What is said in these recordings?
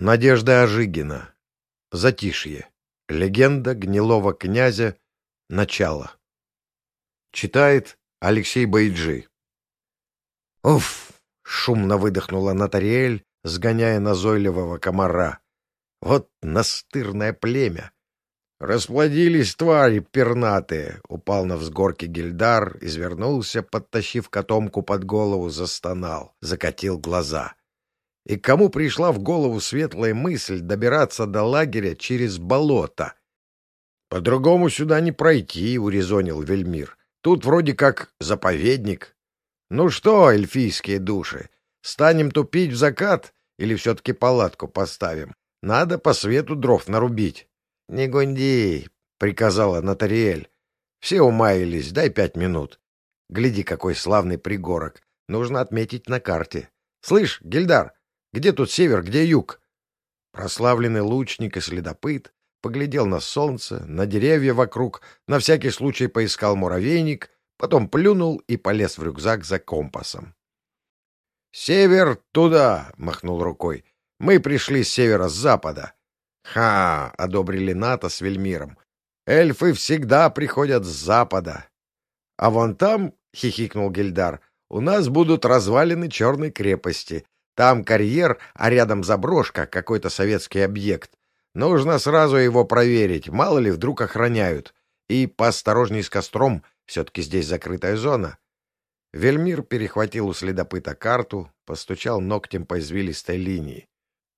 Надежда Ожигина. Затишье. Легенда гнилого князя. Начало. Читает Алексей Байджи. Уф! Шумно выдохнула Натариэль, сгоняя назойливого комара. Вот настырное племя! Расплодились твари пернатые! Упал на взгорке Гильдар, извернулся, подтащив котомку под голову, застонал, закатил глаза — и кому пришла в голову светлая мысль добираться до лагеря через болото? — По-другому сюда не пройти, — урезонил Вельмир. — Тут вроде как заповедник. — Ну что, эльфийские души, станем тупить в закат или все-таки палатку поставим? Надо по свету дров нарубить. — Не гунди, — приказала Натариэль. — Все умаялись, дай пять минут. Гляди, какой славный пригорок. Нужно отметить на карте. Слышь, Гильдар, где тут север, где юг? Прославленный лучник и следопыт поглядел на солнце, на деревья вокруг, на всякий случай поискал муравейник, потом плюнул и полез в рюкзак за компасом. «Север туда!» — махнул рукой. «Мы пришли с севера, с запада». «Ха!» — одобрили НАТО с Вельмиром. «Эльфы всегда приходят с запада». «А вон там, — хихикнул Гильдар, — у нас будут развалины черной крепости, там карьер, а рядом заброшка, какой-то советский объект. Нужно сразу его проверить, мало ли вдруг охраняют. И поосторожней с костром, все-таки здесь закрытая зона. Вельмир перехватил у следопыта карту, постучал ногтем по извилистой линии.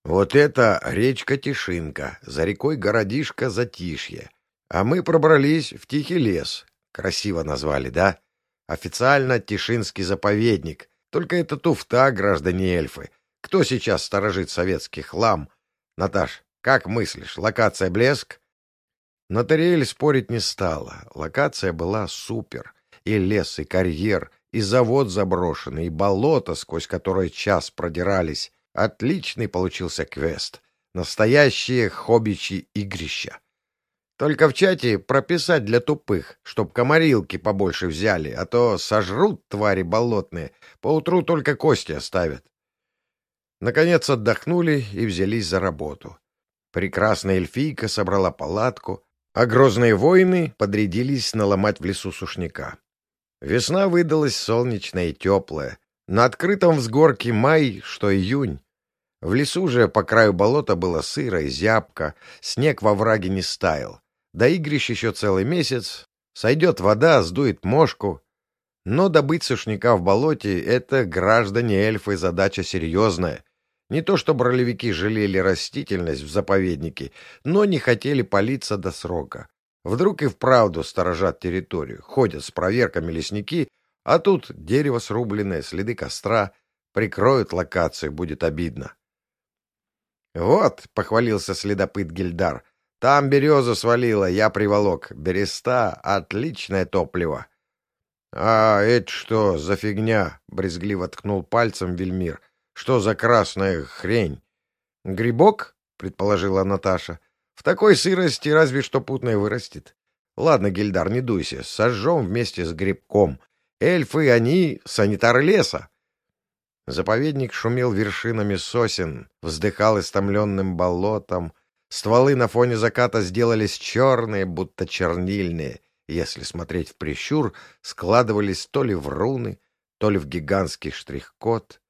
Вот это речка Тишинка, за рекой городишко Затишье. А мы пробрались в Тихий лес. Красиво назвали, да? Официально Тишинский заповедник. Только это туфта, граждане эльфы. Кто сейчас сторожит советский хлам? Наташ, как мыслишь, локация блеск? Нотариэль спорить не стала. Локация была супер. И лес, и карьер, и завод заброшенный, и болото, сквозь которое час продирались. Отличный получился квест. Настоящие хоббичьи игрища. Только в чате прописать для тупых, чтоб комарилки побольше взяли, а то сожрут твари болотные, поутру только кости оставят. Наконец отдохнули и взялись за работу. Прекрасная эльфийка собрала палатку, а грозные воины подрядились наломать в лесу сушняка. Весна выдалась солнечная и теплая. На открытом взгорке май, что июнь. В лесу же по краю болота было сыро и зябко, снег во враге не стаял. До игрищ еще целый месяц. Сойдет вода, сдует мошку. Но добыть сушняка в болоте — это, граждане эльфы, задача серьезная. Не то что бролевики жалели растительность в заповеднике, но не хотели палиться до срока. Вдруг и вправду сторожат территорию, ходят с проверками лесники, а тут дерево срубленное, следы костра. Прикроют локацию, будет обидно. — Вот, — похвалился следопыт Гильдар, там березу свалила, я приволок. Береста — отличное топливо. — А это что за фигня? — брезгливо ткнул пальцем Вельмир. — Что за красная хрень? — Грибок? — предположила Наташа. — В такой сырости разве что путное вырастет. Ладно, Гильдар, не дуйся, сожжем вместе с грибком. Эльфы, они — санитары леса. Заповедник шумел вершинами сосен, вздыхал истомленным болотом, Стволы на фоне заката сделались черные, будто чернильные, если смотреть в прищур, складывались то ли в руны, то ли в гигантский штрих-код.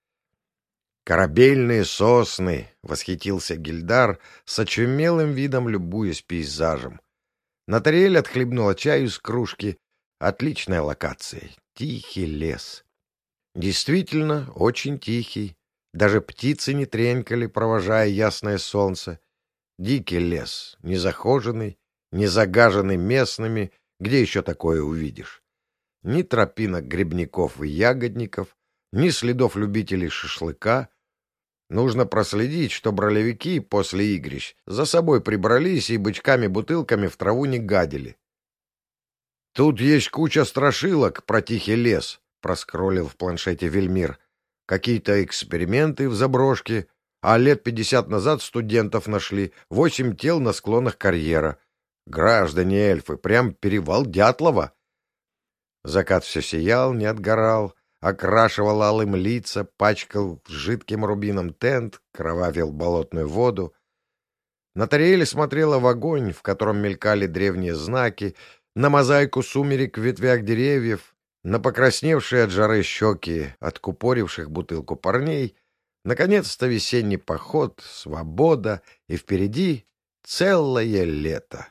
«Корабельные сосны!» — восхитился Гильдар, с очумелым видом любуясь пейзажем. Натариэль отхлебнула чаю из кружки. Отличная локация. Тихий лес. Действительно, очень тихий. Даже птицы не тренькали, провожая ясное солнце. Дикий лес, незахоженный, не загаженный местными, где еще такое увидишь? Ни тропинок грибников и ягодников, ни следов любителей шашлыка. Нужно проследить, чтобы ролевики после игрищ за собой прибрались и бычками-бутылками в траву не гадили. — Тут есть куча страшилок про тихий лес, — проскроллил в планшете Вельмир. — Какие-то эксперименты в заброшке, а лет пятьдесят назад студентов нашли, восемь тел на склонах карьера. Граждане эльфы, прям перевал Дятлова. Закат все сиял, не отгорал, окрашивал алым лица, пачкал жидким рубином тент, кровавил болотную воду. Натариэль смотрела в огонь, в котором мелькали древние знаки, на мозаику сумерек в ветвях деревьев, на покрасневшие от жары щеки, откупоривших бутылку парней, наконец-то весенний поход, свобода и впереди целое лето.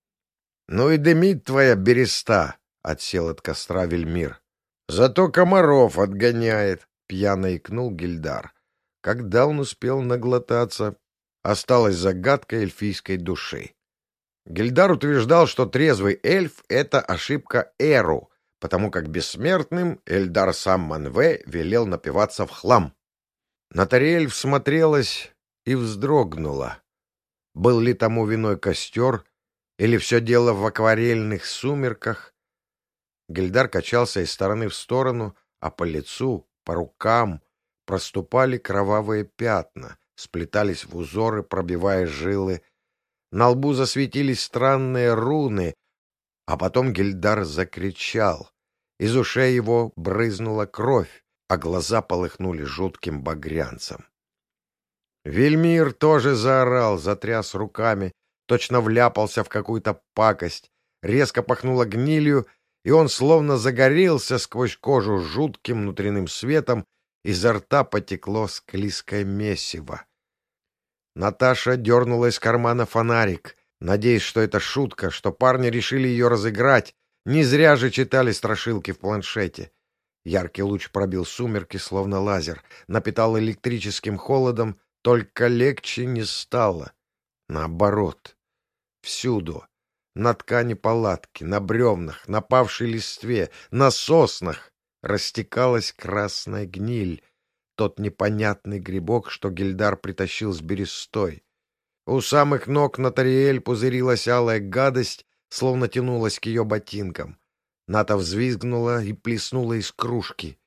— Ну и дымит твоя береста, — отсел от костра Вельмир. — Зато комаров отгоняет, — пьяно икнул Гильдар. Когда он успел наглотаться, осталась загадка эльфийской души. Гильдар утверждал, что трезвый эльф — это ошибка Эру, потому как бессмертным Эльдар сам Манве велел напиваться в хлам. Натариэль всмотрелась и вздрогнула. Был ли тому виной костер, или все дело в акварельных сумерках? Гильдар качался из стороны в сторону, а по лицу, по рукам проступали кровавые пятна, сплетались в узоры, пробивая жилы. На лбу засветились странные руны, а потом Гильдар закричал. Из ушей его брызнула кровь, а глаза полыхнули жутким багрянцем. Вельмир тоже заорал, затряс руками, точно вляпался в какую-то пакость, резко пахнуло гнилью, и он словно загорелся сквозь кожу жутким внутренним светом, изо рта потекло склизкое месиво. Наташа дернула из кармана фонарик надеясь, что это шутка, что парни решили ее разыграть. Не зря же читали страшилки в планшете. Яркий луч пробил сумерки, словно лазер, напитал электрическим холодом, только легче не стало. Наоборот. Всюду. На ткани палатки, на бревнах, на павшей листве, на соснах растекалась красная гниль, тот непонятный грибок, что Гильдар притащил с берестой. У самых ног Натариэль пузырилась алая гадость, словно тянулась к ее ботинкам. Ната взвизгнула и плеснула из кружки.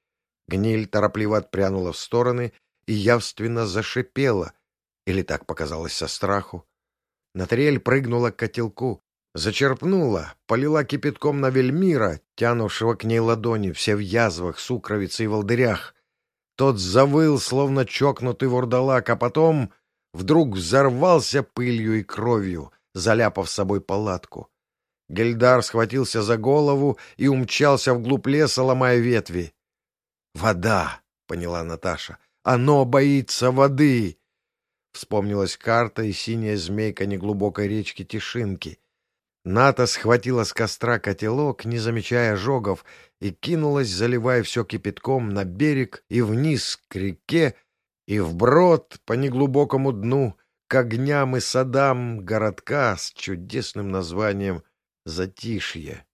Гниль торопливо отпрянула в стороны и явственно зашипела, или так показалось со страху. Натариэль прыгнула к котелку, зачерпнула, полила кипятком на вельмира, тянувшего к ней ладони, все в язвах, сукровице и волдырях. Тот завыл, словно чокнутый вурдалак, а потом вдруг взорвался пылью и кровью, заляпав собой палатку. Гельдар схватился за голову и умчался вглубь леса, ломая ветви. «Вода!» — поняла Наташа. «Оно боится воды!» Вспомнилась карта и синяя змейка неглубокой речки Тишинки. Ната схватила с костра котелок, не замечая ожогов, и кинулась, заливая все кипятком, на берег и вниз к реке, и вброд по неглубокому дну к огням и садам городка с чудесным названием «Затишье».